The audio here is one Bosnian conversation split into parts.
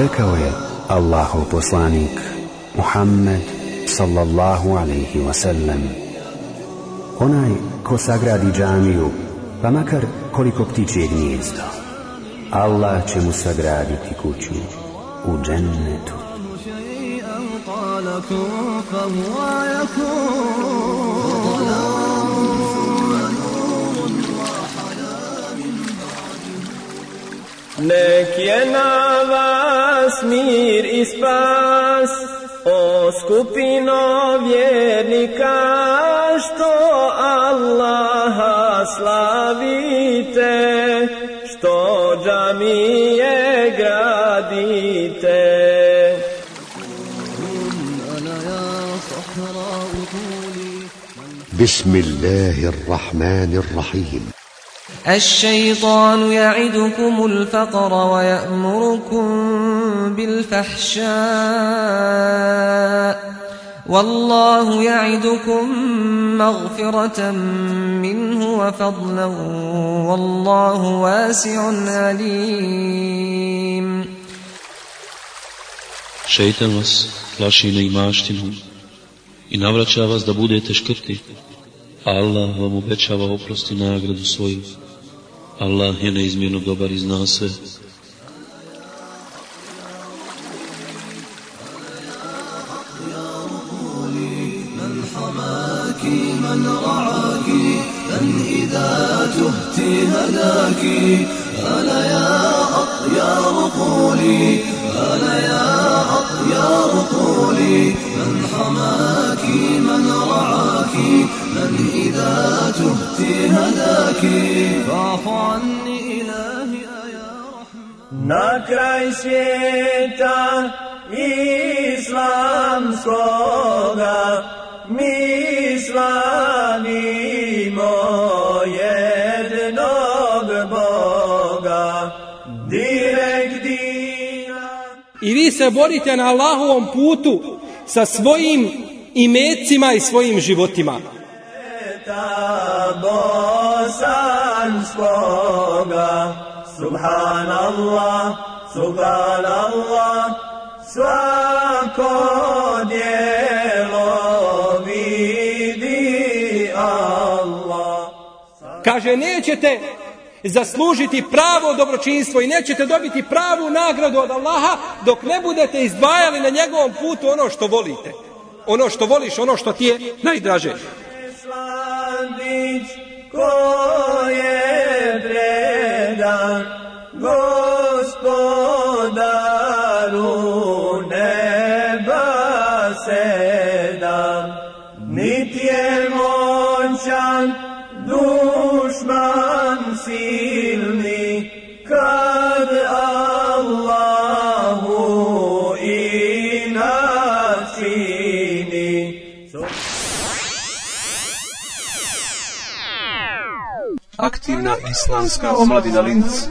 Rekao je Allahov poslanik Muhammed sallallahu alaihi wasallam Onaj ko sagradi džamiju, pa makar koliko ptičije gnjezdo, Allah će mu sagraditi kuću u džennetu. Nek je na vas mir i spas, o skupino vjernika, što Allaha slavite, što džamije gradite. بسم الله الرحمن الرحيم الشيطان يعدكم الفقر ويأمركم بالفحشاء والله يعدكم مغفرة منه وفضلا والله واسع عليم Šeitan vas plaši neimaštinom i navraća vas da budete škrti, Allah vam obećava oprosti nagradu svoju. Allah je neizmjerno dobar i zna sve. من رعاك من إذا هداك أنا يا أطيار قولي أنا يا أطيار قولي من حماك من رعاك من إذا تهت هداك. فاعف عني إلهي يا رحمن. Na kraj svijeta islamskoga mi se borite na Allahovom putu sa svojim imecima i svojim životima. Subhanallah, subhanallah, svako dijelo vidi Allah. Kaže, nećete zaslužiti pravo dobročinstvo i nećete dobiti pravu nagradu od Allaha dok ne budete izdvajali na njegovom putu ono što volite. Ono što voliš, ono što ti je najdraže. Slandić ko Aktivna islamska omladina Linz.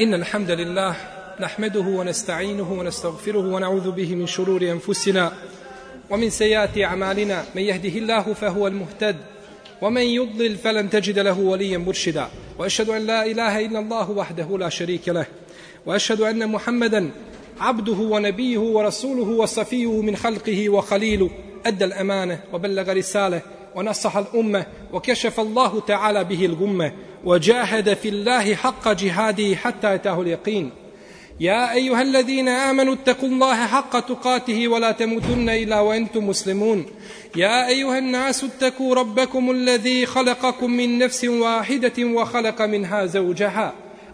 إن الحمد لله نحمده ونستعينه ونستغفره ونعوذ به من شرور أنفسنا ومن سيئات أعمالنا. من يهده الله فهو المهتد ومن يضلل فلن تجد له وليا مرشدا. وأشهد أن لا إله إلا الله وحده لا شريك له. وأشهد أن محمدا عبده ونبيه ورسوله وصفيه من خلقه وخليله أدى الأمانة وبلغ رسالة ونصح الأمة وكشف الله تعالى به الغمة وجاهد في الله حق جهاده حتى أتاه اليقين. يا أيها الذين آمنوا اتقوا الله حق تقاته ولا تموتن إلا وأنتم مسلمون. يا أيها الناس اتقوا ربكم الذي خلقكم من نفس واحدة وخلق منها زوجها.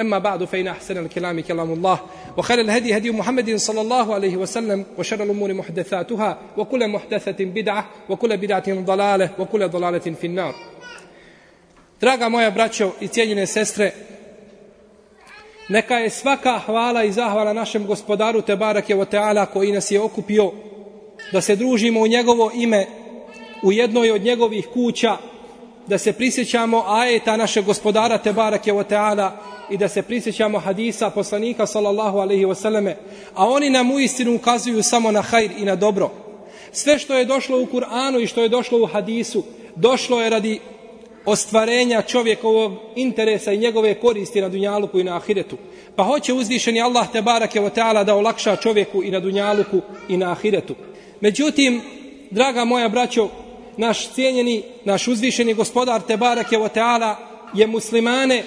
أما بعد فإن أحسن الكلام كلام الله وخير الهدي هدي محمد صلى الله عليه وسلم وشر الأمور محدثاتها وكل محدثة بدعة وكل بدعة ضلالة وكل ضلالة في النار Draga moja braćo i cijenjene sestre, Neka je svaka hvala i zahvala našem gospodaru Tebarak je Teala koji nas je okupio da se družimo u njegovo ime u jednoj od njegovih kuća, da se prisjećamo ajeta našeg gospodara Tebarake je Teala i da se prisjećamo hadisa poslanika sallallahu alaihi wasallame, a oni nam u istinu ukazuju samo na hajr i na dobro. Sve što je došlo u Kur'anu i što je došlo u hadisu, došlo je radi ostvarenja čovjekovog interesa i njegove koristi na dunjaluku i na ahiretu. Pa hoće uzvišeni Allah te barake o teala da olakša čovjeku i na dunjaluku i na ahiretu. Međutim, draga moja braćo, naš cijenjeni, naš uzvišeni gospodar te barake o teala je muslimane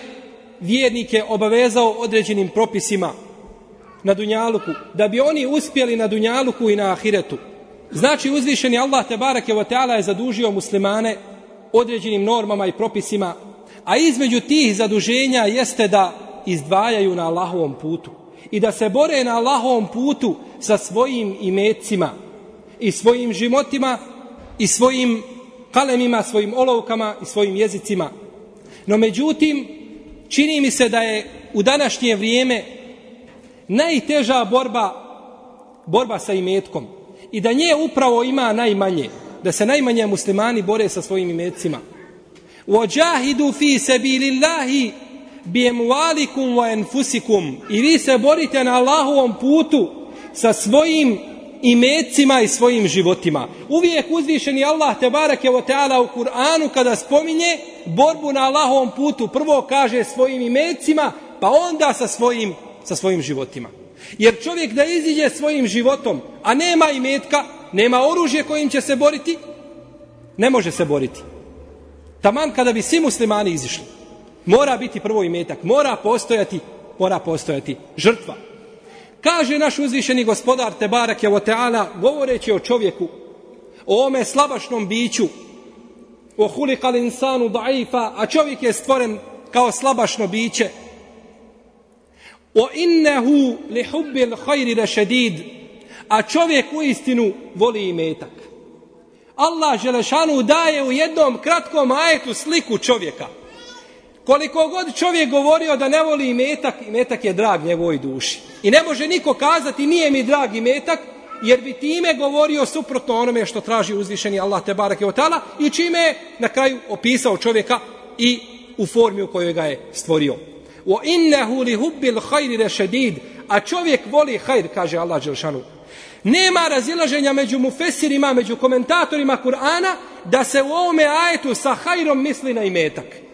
vjernike obavezao određenim propisima na dunjaluku, da bi oni uspjeli na dunjaluku i na ahiretu. Znači uzvišeni Allah te barake o teala je zadužio muslimane određenim normama i propisima, a između tih zaduženja jeste da izdvajaju na Allahovom putu i da se bore na Allahovom putu sa svojim imecima i svojim životima i svojim kalemima, svojim olovkama i svojim jezicima. No međutim, čini mi se da je u današnje vrijeme najteža borba borba sa imetkom i da nje upravo ima najmanje da se najmanje muslimani bore sa svojim imecima. Wajahidu fi sabilillahi bi amwalikum wa anfusikum. I vi se borite na Allahovom putu sa svojim imecima i svojim životima. Uvijek uzvišeni Allah te barake ve teala u Kur'anu kada spominje borbu na Allahovom putu, prvo kaže svojim imecima, pa onda sa svojim sa svojim životima. Jer čovjek da iziđe svojim životom, a nema imetka, nema oružje kojim će se boriti, ne može se boriti. Taman kada bi svi muslimani izišli, mora biti prvo imetak, mora postojati, mora postojati žrtva. Kaže naš uzvišeni gospodar Tebarak je Teala, govoreći o čovjeku, o ome slabašnom biću, o hulikal insanu daifa, a čovjek je stvoren kao slabašno biće, o innehu li hubbil hajri rešedid, a čovjek u istinu voli i metak. Allah Želešanu daje u jednom kratkom ajetu sliku čovjeka. Koliko god čovjek govorio da ne voli imetak, imetak je drag njegovoj duši. I ne može niko kazati nije mi drag imetak, jer bi time govorio suprotno onome što traži uzvišeni Allah te barake od tala i čime je na kraju opisao čovjeka i u formi u kojoj ga je stvorio. O innehu li hubbil hajri rešedid, a čovjek voli hajr, kaže Allah Đelšanu. Nema razilaženja među mufesirima, među komentatorima Kur'ana, da se u ovome ajetu sa hajrom misli na imetak.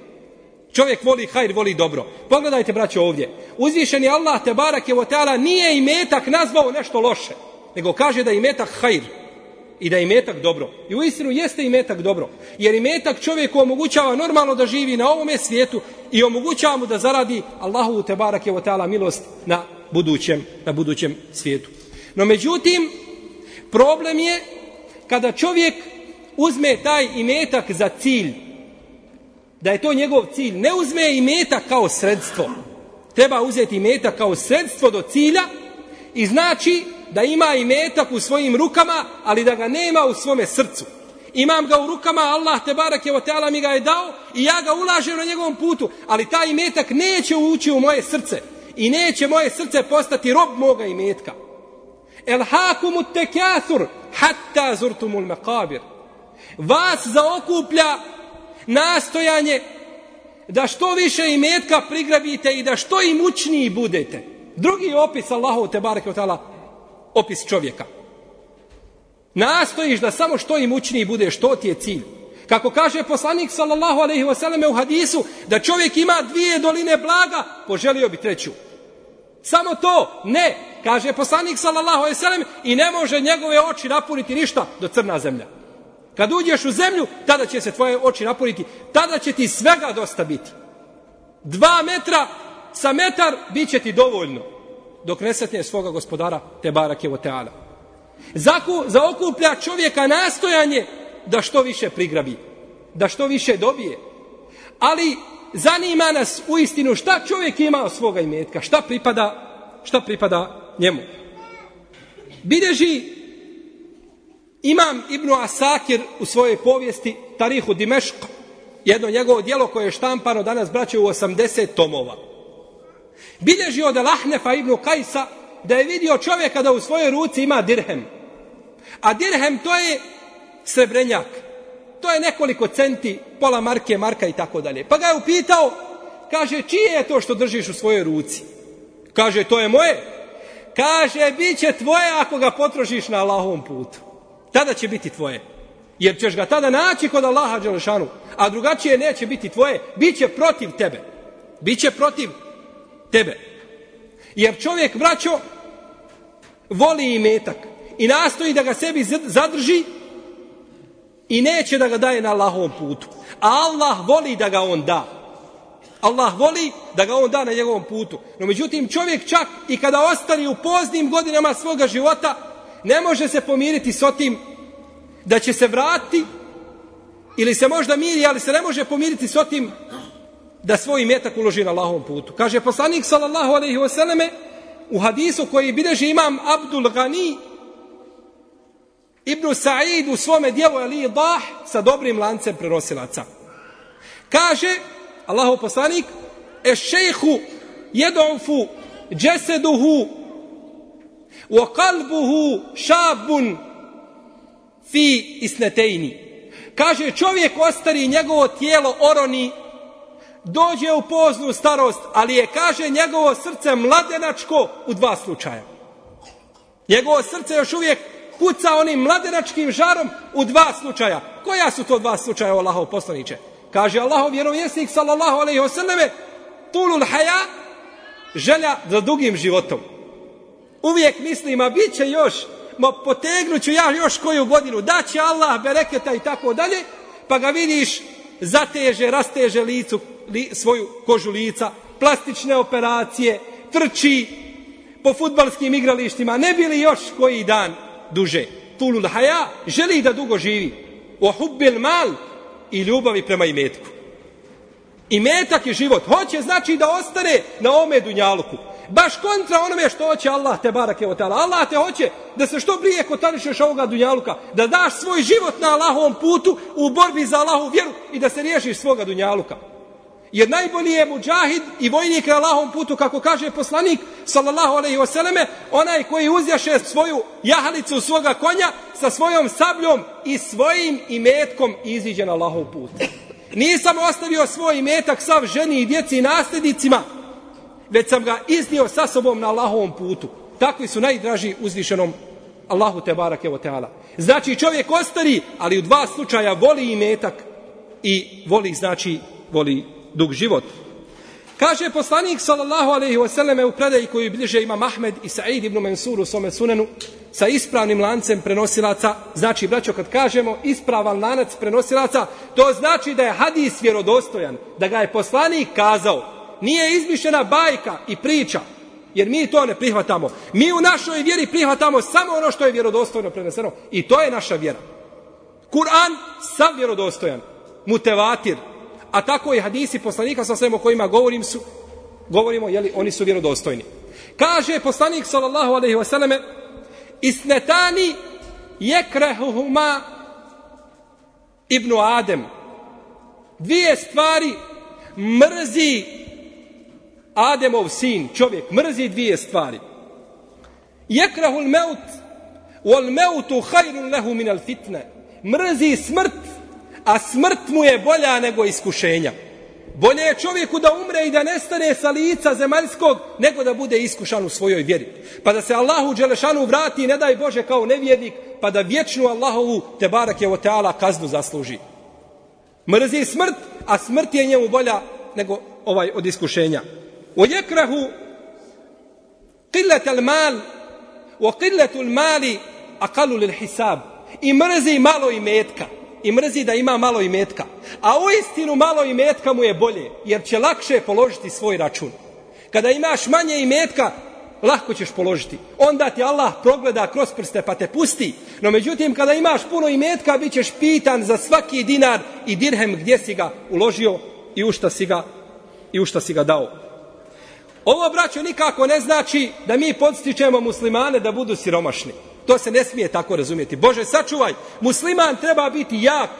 Čovjek voli hajr, voli dobro. Pogledajte, braćo, ovdje. Uzvišeni Allah, te barak je o teala, nije imetak nazvao nešto loše, nego kaže da imetak hajr i da imetak dobro. I u istinu jeste imetak dobro. Jer imetak čovjeku omogućava normalno da živi na ovome svijetu i omogućava mu da zaradi Allahu te barak je o teala milost na budućem, na budućem svijetu. No međutim, problem je kada čovjek uzme taj imetak za cilj, da je to njegov cilj, ne uzme imetak kao sredstvo. Treba uzeti meta kao sredstvo do cilja i znači da ima imetak u svojim rukama, ali da ga nema u svome srcu. Imam ga u rukama, Allah te barak je o mi ga je dao i ja ga ulažem na njegovom putu, ali taj imetak neće ući u moje srce i neće moje srce postati rob moga imetka. El hakumu tekathur hatta zurtumul maqabir. Vas zaokuplja nastojanje da što više imetka prigrabite i da što imućniji budete. Drugi opis Allahu te bareke otala opis čovjeka. Nastojiš da samo što imućniji budeš, što ti je cilj. Kako kaže poslanik sallallahu alejhi ve selleme u hadisu da čovjek ima dvije doline blaga, poželio bi treću. Samo to, ne, kaže poslanik sallallahu alejhi ve sellem i ne može njegove oči napuniti ništa do crna zemlja. Kad uđeš u zemlju, tada će se tvoje oči napuniti, tada će ti svega dosta biti. Dva metra sa metar bit će ti dovoljno dok ne setnje svoga gospodara te barake o teala. Zaku, zaokuplja čovjeka nastojanje da što više prigrabi, da što više dobije. Ali zanima nas u istinu šta čovjek ima od svoga imetka, šta pripada, šta pripada njemu. Bideži imam Ibnu Asakir u svojoj povijesti Tarihu Dimešk, jedno njegovo dijelo koje je štampano danas braće u 80 tomova. Bilježi od Lahnefa ibn Kajsa da je vidio čovjeka da u svojoj ruci ima dirhem. A dirhem to je srebrenjak. To je nekoliko centi, pola marke, marka i tako dalje. Pa ga je upitao, kaže, čije je to što držiš u svojoj ruci? Kaže, to je moje. Kaže, bit će tvoje ako ga potrošiš na Allahovom putu. Tada će biti tvoje. Jer ćeš ga tada naći kod Allaha Đelešanu. A drugačije neće biti tvoje. Biće protiv tebe. Biće protiv tebe. Jer čovjek, braćo, voli i metak. I nastoji da ga sebi zadrži i neće da ga daje na Allahovom putu. A Allah voli da ga on da. Allah voli da ga on da na njegovom putu. No međutim čovjek čak i kada ostani u poznim godinama svoga života ne može se pomiriti s otim da će se vratiti ili se možda miri, ali se ne može pomiriti s otim da svoj metak uloži na Allahovom putu. Kaže poslanik sallallahu alejhi ve selleme u hadisu koji bideži imam Abdul Gani Ibn Sa'id u svome dijelu Ali Dah sa dobrim lancem prenosilaca. Kaže Allahov poslanik e šejhu jedofu džeseduhu wa kalbuhu šabun fi isnetejni. Kaže čovjek ostari njegovo tijelo oroni dođe u poznu starost, ali je, kaže, njegovo srce mladenačko u dva slučaja. Njegovo srce još uvijek puca onim mladenačkim žarom u dva slučaja. Koja su to dva slučaja, Allahov poslaniče? Kaže Allahov vjerovjesnik, sallallahu alaihi wasallame, tulul haja, želja za dugim životom. Uvijek mislim, a bit će još, ma potegnut ću ja još koju godinu, da će Allah bereketa i tako dalje, pa ga vidiš, zateže, rasteže licu, li, svoju kožu lica, plastične operacije, trči po futbalskim igralištima, ne bili još koji dan duže. Tulul haja želi da dugo živi. O hubbil mal i ljubavi prema imetku. Imetak je život. Hoće znači da ostane na ome dunjaluku. Baš kontra onome što hoće Allah te barake o tala. Allah te hoće da se što prije kotarišeš ovoga dunjaluka. Da daš svoj život na Allahovom putu u borbi za Allahovu vjeru i da se riješiš svoga dunjaluka. Jer najbolji je muđahid i vojnik na Allahovom putu, kako kaže poslanik, sallallahu alaihi wasallame, onaj koji uzjaše svoju jahalicu svoga konja sa svojom sabljom i svojim imetkom iziđe na Allahov put. Nisam ostavio svoj imetak sav ženi i djeci i nasljednicima, već sam ga iznio sa sobom na Allahovom putu. Takvi su najdraži uzvišenom Allahu te barake o teala. Znači čovjek ostari, ali u dva slučaja voli imetak i voli, znači, voli dug život. Kaže poslanik sallallahu alejhi ve selleme u predaji koju bliže ima Ahmed i Said ibn Mansur u svome sunenu sa ispravnim lancem prenosilaca, znači braćo kad kažemo ispravan lanac prenosilaca, to znači da je hadis vjerodostojan, da ga je poslanik kazao. Nije izmišljena bajka i priča, jer mi to ne prihvatamo. Mi u našoj vjeri prihvatamo samo ono što je vjerodostojno preneseno i to je naša vjera. Kur'an sam vjerodostojan, mutevatir, a tako i hadisi poslanika sa svema o kojima govorim su, govorimo, jeli, oni su vjerodostojni. Kaže poslanik sallallahu alaihi wasallame, isnetani jekrehuhuma ibnu Adem. Dvije stvari mrzi Ademov sin, čovjek, mrzi dvije stvari. Jekrahul meut, wal meutu hajrun lehu min al fitne. Mrzi smrt, a smrt mu je bolja nego iskušenja. Bolje je čovjeku da umre i da nestane sa lica zemaljskog, nego da bude iskušan u svojoj vjeri. Pa da se Allahu Đelešanu vrati, ne daj Bože, kao nevjernik, pa da vječnu Allahovu te barak je o teala kaznu zasluži. Mrzi smrt, a smrt je njemu bolja nego ovaj od iskušenja. ويكره قلة المال وقلة mal أقل للحساب al mali lil hisab. I mrzi malo imetka metka i mrzi da ima malo imetka. A u istinu malo imetka mu je bolje, jer će lakše položiti svoj račun. Kada imaš manje imetka, lahko ćeš položiti. Onda ti Allah progleda kroz prste pa te pusti. No međutim, kada imaš puno imetka, bit ćeš pitan za svaki dinar i dirhem gdje si ga uložio i u šta si ga, i u šta si ga dao. Ovo, braćo, nikako ne znači da mi podstičemo muslimane da budu siromašni. To se ne smije tako razumjeti. Bože, sačuvaj, musliman treba biti jak.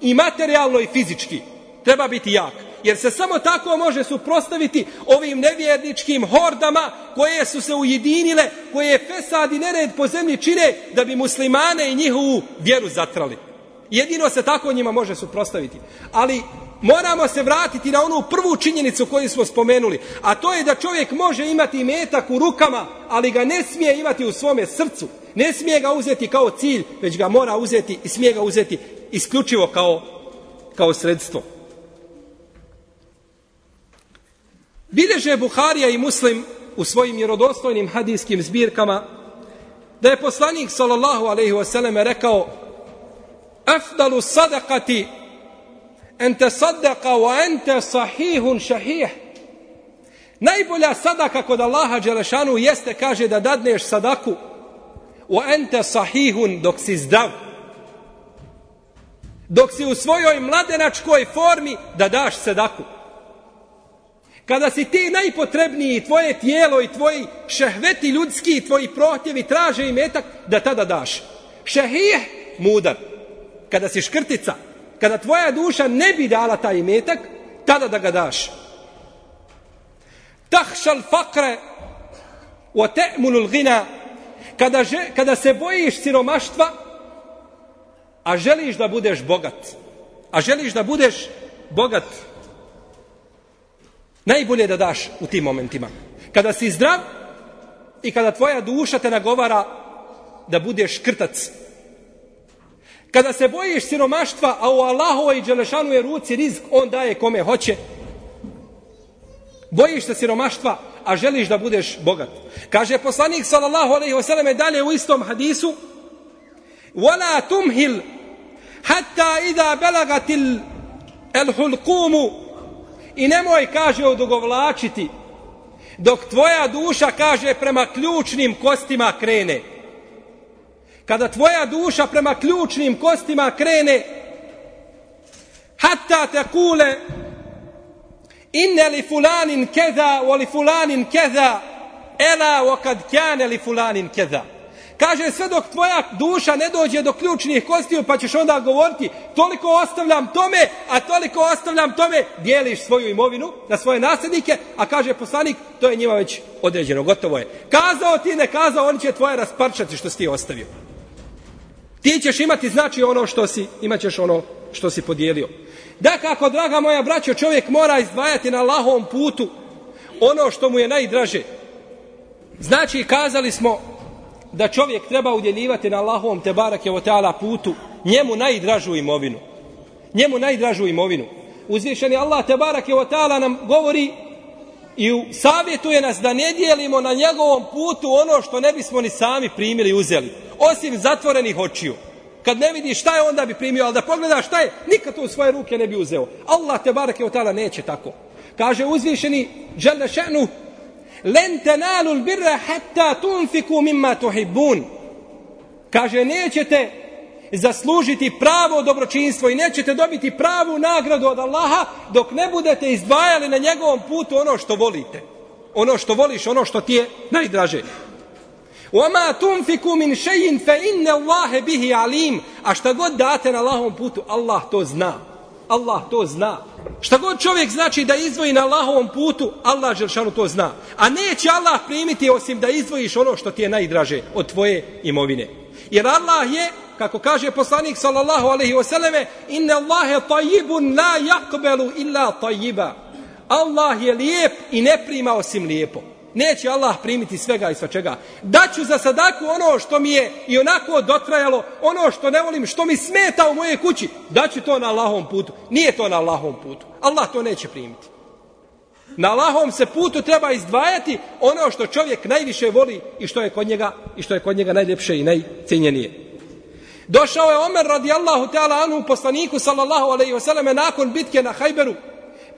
I materijalno i fizički. Treba biti jak. Jer se samo tako može suprostaviti ovim nevjerničkim hordama koje su se ujedinile, koje fesad i nered po zemlji čine da bi muslimane i njihovu vjeru zatrali. Jedino se tako njima može suprostaviti. Ali moramo se vratiti na onu prvu činjenicu koju smo spomenuli, a to je da čovjek može imati metak u rukama, ali ga ne smije imati u svome srcu. Ne smije ga uzeti kao cilj, već ga mora uzeti i smije ga uzeti isključivo kao, kao sredstvo. Bileže Buharija i Muslim u svojim jerodostojnim hadijskim zbirkama da je poslanik sallallahu alejhi ve selleme rekao afdalu sadakati ente sadaka wa ente sahihun šahih najbolja sadaka kod Allaha Đelešanu jeste kaže da dadneš sadaku wa ente sahihun dok si zdrav dok si u svojoj mladenačkoj formi da daš sadaku kada si ti najpotrebniji tvoje tijelo i tvoji šehveti ljudski i tvoji prohtjevi traže i metak da tada daš. Šehih mudar kada si škrtica kada tvoja duša ne bi dala taj imetak, tada da ga daš. Tahšal fakre o te'munul gina, kada, že, kada se bojiš siromaštva, a želiš da budeš bogat, a želiš da budeš bogat, najbolje da daš u tim momentima. Kada si zdrav i kada tvoja duša te nagovara da budeš krtac, Kada se bojiš siromaštva, a u Allahovoj i Đelešanu je ruci rizk, on daje kome hoće. Bojiš se siromaštva, a želiš da budeš bogat. Kaže poslanik sallallahu alejhi ve selleme dalje u istom hadisu: "Wala tumhil hatta idha balagatil al-hulqum" I nemoj kaže odugovlačiti dok tvoja duša kaže prema ključnim kostima krene kada tvoja duša prema ključnim kostima krene hatta te kule inne li fulanin keza o li fulanin keza ela o kad kjane li fulanin keza. Kaže sve dok tvoja duša ne dođe do ključnih kostiju pa ćeš onda govoriti toliko ostavljam tome a toliko ostavljam tome. Dijeliš svoju imovinu na svoje nasljednike a kaže poslanik to je njima već određeno gotovo je. Kazao ti ne kazao oni će tvoje rasparčati što si ti ostavio. Ti ćeš imati znači ono što si, imat ćeš ono što si podijelio. Da kako, draga moja braćo, čovjek mora izdvajati na lahom putu ono što mu je najdraže. Znači, kazali smo da čovjek treba udjeljivati na lahom te barake o putu njemu najdražu imovinu. Njemu najdražu imovinu. Uzvišeni Allah te barake o nam govori i savjetuje nas da ne dijelimo na njegovom putu ono što ne bismo ni sami primili uzeli osim zatvorenih očiju. Kad ne vidi šta je, onda bi primio, ali da pogleda šta je, nikad to u svoje ruke ne bi uzeo. Allah te barake od tala neće tako. Kaže uzvišeni, žele še'nu, len tenalu birra hatta tunfiku mimma tuhibbun. Kaže, nećete zaslužiti pravo dobročinstvo i nećete dobiti pravu nagradu od Allaha dok ne budete izdvajali na njegovom putu ono što volite. Ono što voliš, ono što ti je najdraže. وَمَا تُنْفِكُ مِنْ شَيْءٍ فَإِنَّ اللَّهَ بِهِ عَلِيمٌ A šta god date na Allahovom putu, Allah to zna. Allah to zna. Šta god čovjek znači da izdvoji na Allahovom putu, Allah Želšanu to zna. A neće Allah primiti osim da izdvojiš ono što ti je najdraže od tvoje imovine. Jer Allah je, kako kaže poslanik sallallahu alaihi wasallame, inne Allahe tajibun la jakbelu illa tajiba. Allah je lijep i ne prima osim lijepo. Neće Allah primiti svega i svačega. Daću za sadaku ono što mi je i onako dotrajalo, ono što ne volim, što mi smeta u moje kući. Daću to na Allahom putu. Nije to na Allahom putu. Allah to neće primiti. Na Allahom se putu treba izdvajati ono što čovjek najviše voli i što je kod njega, i što je kod njega najljepše i najcijenjenije. Došao je Omer radijallahu ta'ala anhu poslaniku sallallahu alaihi wasallam nakon bitke na Hajberu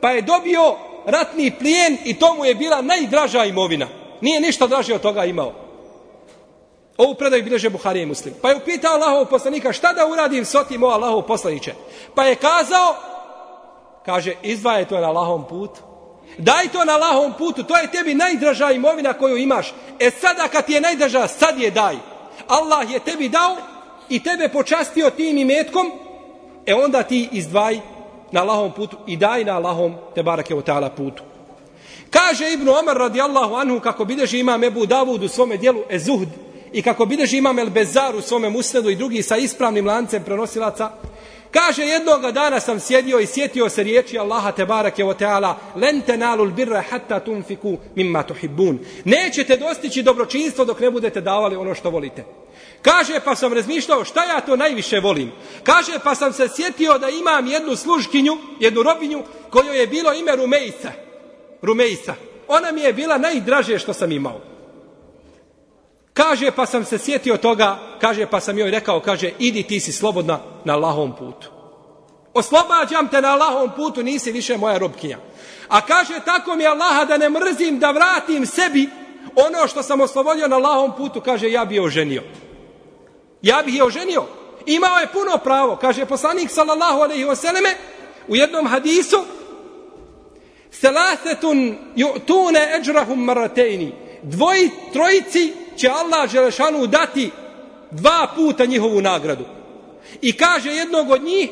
pa je dobio ratni plijen i to mu je bila najdraža imovina. Nije ništa draže od toga imao. Ovu predaju bileže Buharije i Muslim. Pa je upitao Allahov poslanika šta da uradim s otim o Allahov poslaniće. Pa je kazao, kaže, izdvajaj to na Allahovom putu. Daj to na Allahovom putu, to je tebi najdraža imovina koju imaš. E sada kad ti je najdraža, sad je daj. Allah je tebi dao i tebe počastio tim imetkom, e onda ti izdvaj na Allahom putu i daj na Allahom te barake o ta'ala putu. Kaže Ibn Omar radijallahu anhu kako bideži imam Ebu Davud u svome dijelu Ezuhd i kako bideži imam El Bezar u svome musnedu i drugi sa ispravnim lancem prenosilaca, Kaže jednoga dana sam sjedio i sjetio se riječi Allaha te barake o teala len tenalul birra hatta tunfiku mimma tuhibbun. Nećete dostići dobročinstvo dok ne budete davali ono što volite. Kaže pa sam razmišljao šta ja to najviše volim. Kaže pa sam se sjetio da imam jednu služkinju, jednu robinju kojoj je bilo ime Rumejsa. Rumejsa. Ona mi je bila najdraže što sam imao. Kaže, pa sam se sjetio toga, kaže, pa sam joj rekao, kaže, idi ti si slobodna na Allahom putu. Oslobađam te na Allahom putu, nisi više moja robkinja. A kaže, tako mi Allaha da ne mrzim, da vratim sebi ono što sam oslobodio na Allahom putu, kaže, ja bi oženio. Ja bih je oženio. Imao je puno pravo, kaže poslanik sallallahu alaihi wasallam u jednom hadisu, Selasetun ju'tune eđrahum maratejni. Dvoji, trojici će Allah Želešanu dati dva puta njihovu nagradu. I kaže jednog od njih,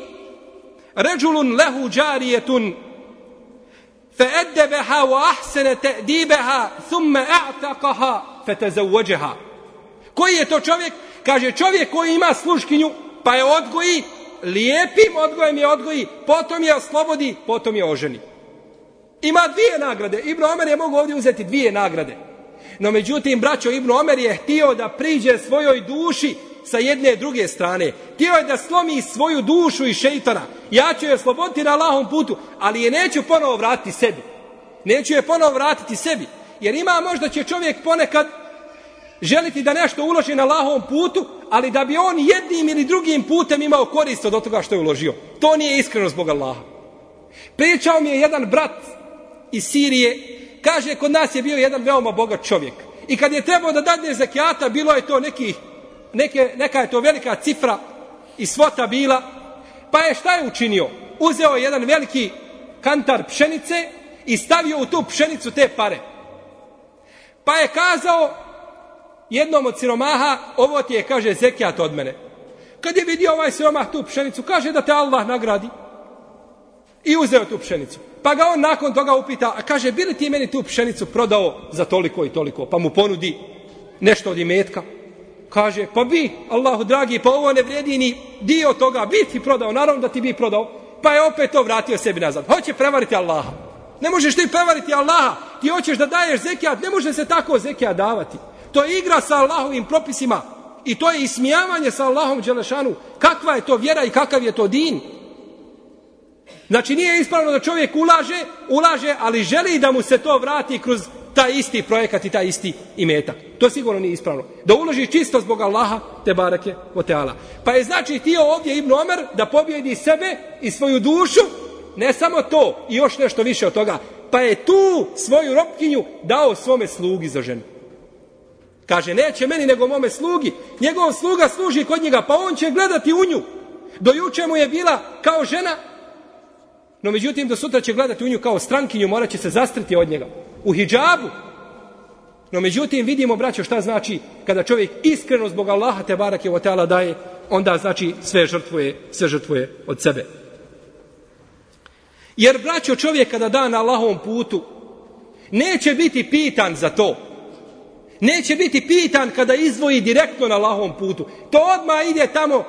ređulun lehu džarijetun, fe eddebeha wa ahsene te'dibeha, thumme a'taqaha, fe tezauđeha. Koji je to čovjek? Kaže čovjek koji ima sluškinju, pa je odgoji, lijepim odgojem je odgoji, potom je oslobodi, potom je oženi. Ima dvije nagrade. Ibn Omer je mogu ovdje uzeti dvije nagrade. No međutim, braćo Ibn Omer je htio da priđe svojoj duši sa jedne druge strane. Htio je da slomi svoju dušu i šeitana. Ja ću je sloboditi na Allahom putu, ali je neću ponovo vratiti sebi. Neću je ponovo vratiti sebi. Jer ima možda će čovjek ponekad želiti da nešto uloži na Allahovom putu, ali da bi on jednim ili drugim putem imao korist od toga što je uložio. To nije iskreno zbog Allaha. Pričao mi je jedan brat iz Sirije, kaže, kod nas je bio jedan veoma bogat čovjek. I kad je trebao da dadne zakijata, bilo je to neki, neke, neka je to velika cifra i svota bila. Pa je šta je učinio? Uzeo je jedan veliki kantar pšenice i stavio u tu pšenicu te pare. Pa je kazao jednom od siromaha, ovo ti je, kaže, zekijat od mene. Kad je vidio ovaj siromah tu pšenicu, kaže da te Allah nagradi. I uzeo tu pšenicu. Pa ga on nakon toga upita, a kaže, bili ti meni tu pšenicu prodao za toliko i toliko? Pa mu ponudi nešto od imetka. Kaže, pa bi, Allahu dragi, pa ovo ne vredi ni dio toga, bi ti prodao, naravno da ti bi prodao. Pa je opet to vratio sebi nazad. Hoće prevariti Allaha. Ne možeš ti prevariti Allaha. Ti hoćeš da daješ zekijat, ne može se tako zekijat davati. To je igra sa Allahovim propisima. I to je ismijavanje sa Allahom Đelešanu. Kakva je to vjera i kakav je to din? Znači nije ispravno da čovjek ulaže, ulaže, ali želi da mu se to vrati kroz taj isti projekat i taj isti imetak. To sigurno nije ispravno. Da uloži čisto zbog Allaha, te barake, o teala. Pa je znači ti ovdje Ibn Omer da pobjedi sebe i svoju dušu, ne samo to, i još nešto više od toga, pa je tu svoju ropkinju dao svome slugi za ženu. Kaže, neće meni nego mome slugi. Njegov sluga služi kod njega, pa on će gledati u nju. Do juče mu je bila kao žena, No međutim, do sutra će gledati u nju kao strankinju, morat će se zastriti od njega. U hijabu. No međutim, vidimo, braćo, šta znači kada čovjek iskreno zbog Allaha te barake o teala daje, onda znači sve žrtvuje, sve žrtvuje od sebe. Jer, braćo, čovjek kada da na Allahovom putu, neće biti pitan za to. Neće biti pitan kada izvoji direktno na lahom putu. To odmah ide tamo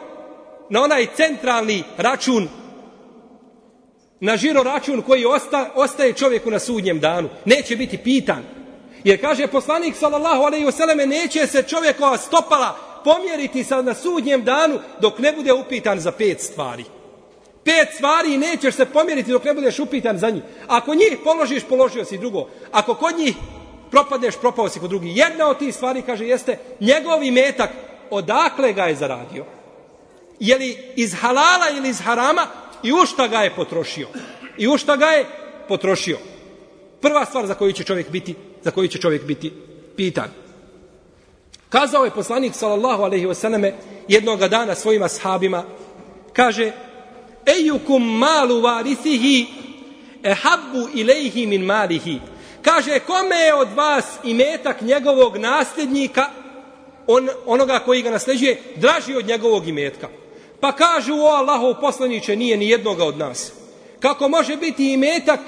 na onaj centralni račun na žiro račun koji osta, ostaje čovjeku na sudnjem danu. Neće biti pitan. Jer kaže poslanik sallallahu alejhi ve selleme neće se čovjekova stopala pomjeriti sa na sudnjem danu dok ne bude upitan za pet stvari. Pet stvari nećeš se pomjeriti dok ne budeš upitan za njih. Ako njih položiš, položio si drugo. Ako kod njih propadneš, propao si kod drugi. Jedna od tih stvari, kaže, jeste njegovi metak odakle ga je zaradio. Je li iz halala ili iz harama, i u šta ga je potrošio. I u šta ga je potrošio. Prva stvar za koju će čovjek biti, za koju će čovjek biti pitan. Kazao je poslanik sallallahu alejhi ve selleme jednog dana svojim ashabima kaže ejukum malu varisihi ehabbu ilayhi min malihi kaže kome je od vas imetak njegovog nasljednika on, onoga koji ga nasljeđuje draži od njegovog imetka Pa kažu o Allahov poslaniće nije ni jednoga od nas. Kako može biti imetak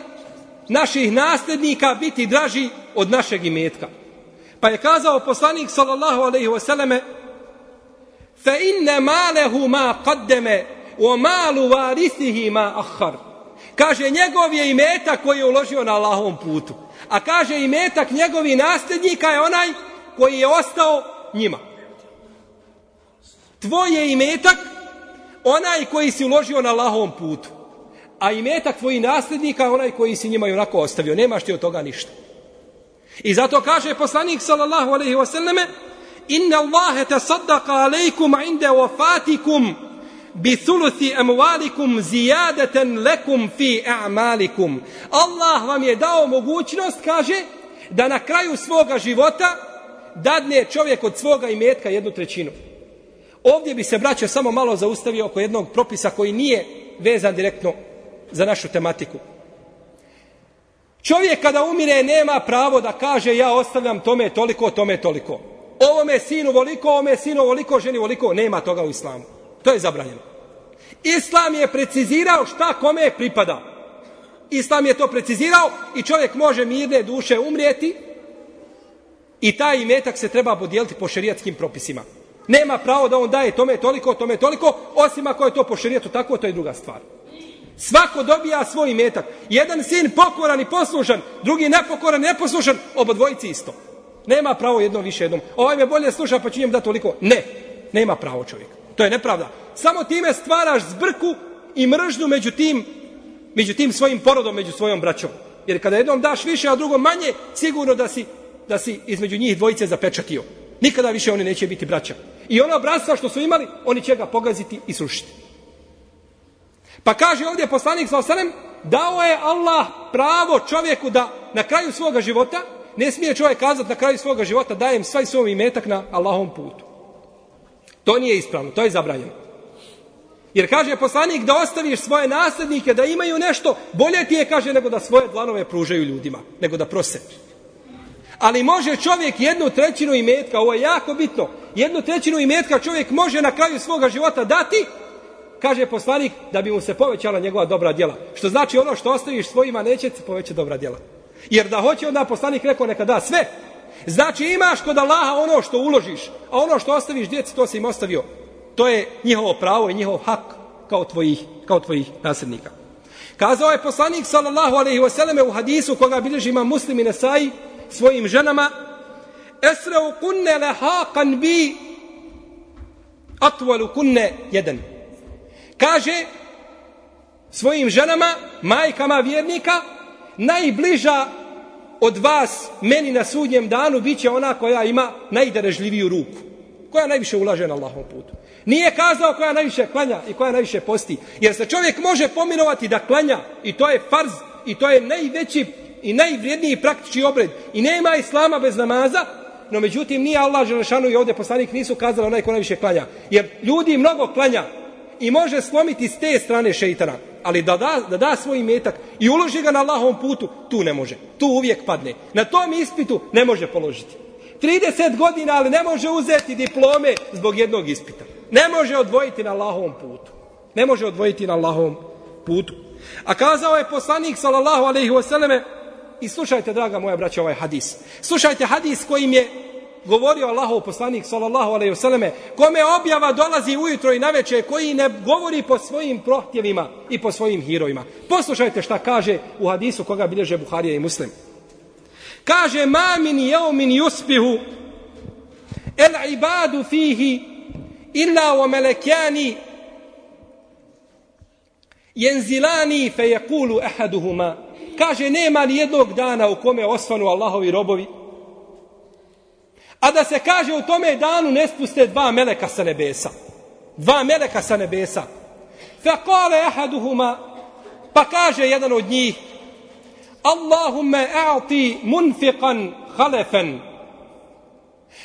naših nasljednika biti draži od našeg imetka? Pa je kazao poslanik sallallahu alejhi ve fe inne malehu ma qaddama wa malu varisihi ma akhar. Kaže njegov je imetak koji je uložio na Allahovom putu. A kaže imetak njegovi nasljednika je onaj koji je ostao njima. Tvoj je imetak onaj koji si uložio na Allahovom putu. A imetak tvojih nasljednika je onaj koji si njima i onako ostavio. Nemaš ti od toga ništa. I zato kaže poslanik sallallahu alaihi ve selleme inna Allaha tasaddaqa alaykum 'inda wafatikum bi thuluthi amwalikum ziyadatan lakum fi a'malikum. Allah vam je dao mogućnost, kaže, da na kraju svoga života dadne čovjek od svoga imetka jednu trećinu. Ovdje bi se braćo samo malo zaustavio oko jednog propisa koji nije vezan direktno za našu tematiku. Čovjek kada umire nema pravo da kaže ja ostavljam tome toliko, tome toliko. Ovome sinu voliko, ovome sinu voliko, ženi voliko. Nema toga u islamu. To je zabranjeno. Islam je precizirao šta kome pripada. Islam je to precizirao i čovjek može mirne duše umrijeti i taj imetak se treba podijeliti po šerijatskim propisima. Nema pravo da on daje tome toliko, tome toliko, osim ako je to po šerijatu tako, to je druga stvar. Svako dobija svoj imetak. Jedan sin pokoran i poslušan, drugi nepokoran i neposlušan, oba dvojici isto. Nema pravo jedno više jednom. Ovaj me bolje sluša pa ću njem dati toliko. Ne, nema pravo čovjek. To je nepravda. Samo time stvaraš zbrku i mržnju među tim, među tim svojim porodom, među svojom braćom. Jer kada jednom daš više, a drugom manje, sigurno da si, da si između njih dvojice zapečatio. Nikada više oni neće biti braća. I ono bratstva što su imali, oni će ga pogaziti i srušiti. Pa kaže ovdje poslanik sa osanem, dao je Allah pravo čovjeku da na kraju svoga života, ne smije čovjek kazati na kraju svoga života, dajem svaj svoj imetak na Allahom putu. To nije ispravno, to je zabranjeno. Jer kaže poslanik da ostaviš svoje nasljednike da imaju nešto, bolje ti je, kaže, nego da svoje dlanove pružaju ljudima, nego da prose. Ali može čovjek jednu trećinu imetka, ovo je jako bitno, jednu trećinu imetka čovjek može na kraju svoga života dati, kaže poslanik, da bi mu se povećala njegova dobra djela. Što znači ono što ostaviš svojima, neće se povećati dobra djela. Jer da hoće onda poslanik rekao neka da sve. Znači imaš kod Allaha ono što uložiš, a ono što ostaviš djeci, to si im ostavio. To je njihovo pravo i njihov hak kao tvojih, kao tvojih nasljednika. Kazao je poslanik sallallahu alejhi ve selleme u hadisu koga bilježi ima Muslim i Nesai svojim ženama Esreu kunne lehaqan bi atvalu kunne jedan. Kaže svojim ženama, majkama vjernika, najbliža od vas meni na sudnjem danu bit će ona koja ima najdarežljiviju ruku. Koja najviše ulaže na Allahom putu. Nije kazao koja najviše klanja i koja najviše posti. Jer se čovjek može pominovati da klanja i to je farz i to je najveći i najvrijedniji praktični obred. I nema islama bez namaza, no međutim nije Allah Želešanu i ovdje poslanik nisu kazali onaj ko najviše klanja. Jer ljudi mnogo klanja i može slomiti s te strane šeitana. Ali da da, da da svoj imetak i uloži ga na Allahovom putu, tu ne može. Tu uvijek padne. Na tom ispitu ne može položiti. 30 godina, ali ne može uzeti diplome zbog jednog ispita. Ne može odvojiti na Allahovom putu. Ne može odvojiti na Allahovom putu. A kazao je poslanik, sallallahu alaihi wasallame, i slušajte, draga moja braća, ovaj hadis. Slušajte hadis kojim je govorio Allahov poslanik sallallahu alejhi ve selleme kome objava dolazi ujutro i naveče koji ne govori po svojim prohtjevima i po svojim herojima poslušajte šta kaže u hadisu koga bilježe Buharija i Muslim. Kaže ma min yawmin yusbihu el ibadu fihi illa wa malakani yenzilani fe yaqulu ahaduhuma kaže nema ni jednog dana u kome osvanu Allahovi robovi A da se kaže u tome danu ne spuste dva meleka sa nebesa. Dva meleka sa nebesa. Fa kale ahaduhuma, pa kaže jedan od njih, Allahumme a'ti munfiqan khalefen.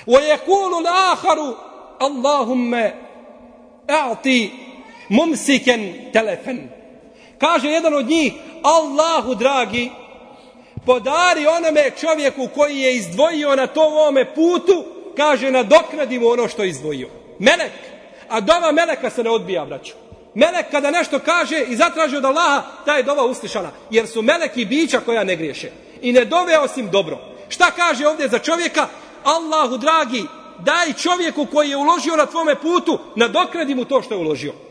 Wa yakulu l'akharu, Allahumme a'ti mumsiken telefen. Kaže jedan od njih, Allahu dragi, podari onome čovjeku koji je izdvojio na tomome putu, kaže nadoknadi mu ono što je izdvojio. Melek. A dova meleka se ne odbija, braću. Melek kada nešto kaže i zatraži od Allaha, ta je dova uslišana. Jer su meleki bića koja ne griješe. I ne dove osim dobro. Šta kaže ovdje za čovjeka? Allahu dragi, daj čovjeku koji je uložio na tvome putu, nadoknadi mu to što je uložio.